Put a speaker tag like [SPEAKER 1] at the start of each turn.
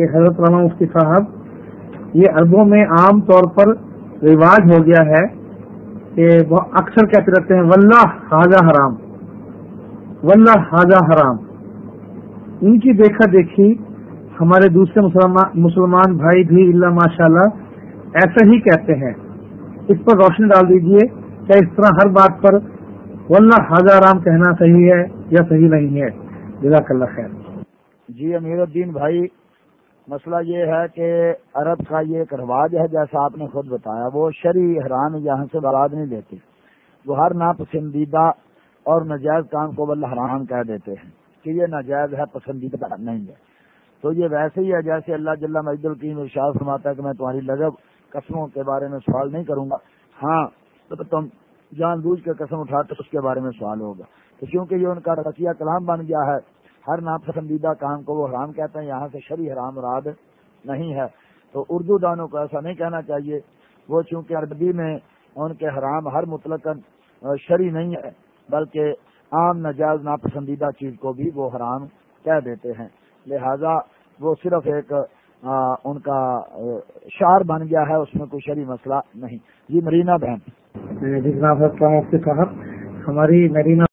[SPEAKER 1] کہ حضرت راما مفتی صاحب، یہ عربوں میں عام طور پر رواج ہو گیا ہے کہ وہ اکثر کہتے رہتے ہیں، واللہ حاضہ حرام، واللہ حاضہ حرام۔ ان کی دیکھا دیکھی، ہمارے دوسرے مسلمان بھائی بھی اللہ ماشاء اللہ ایسا ہی کہتے ہیں۔ اس پر روشنی ڈال دیجیے کیا اس طرح ہر بات پر واللہ حاضہ حرام کہنا صحیح ہے یا صحیح نہیں ہے۔ جزاک اللہ خیر۔
[SPEAKER 2] جی امیر الدین بھائی مسئلہ یہ ہے کہ عرب کا یہ ایک رواج ہے، جیسا آپ نے خود بتایا، وہ شرع حرام یہاں سے براد نہیں دیتے وہ ہر ناپسندیدہ اور نجائز کام کو واللہ حرام کہہ دیتے ہیں کہ یہ ناجائز ہے، پسندیدہ نہیں ہے۔ تو یہ ویسے ہی ہے جیسے اللہ جل مجد القیم ارشاد فرماتا ہے کہ میں تمہاری لگب قسموں کے بارے میں سوال نہیں کروں گا۔ ہاں تو تم جان بوجھ کے قسم اٹھاتے اس کے بارے میں سوال ہوگا۔ تو کیونکہ یہ ان کا رقیہ کلام بن گیا ہے ہر ناپسندیدہ کام کو وہ حرام کہتے ہیں یہاں سے شری حرام مراد نہیں ہے۔ تو اردو دانوں کو ایسا نہیں کہنا چاہیے۔ وہ چونکہ عربی میں ان کے حرام ہر مطلق شری نہیں ہے بلکہ عام نجائز ناپسندیدہ چیز کو بھی وہ حرام کہہ دیتے ہیں۔ لہذا وہ صرف ایک ان کا شعر بن گیا ہے اس میں کوئی شری مسئلہ نہیں۔ جی مرینا بہن۔
[SPEAKER 1] جی، ہماری مرینا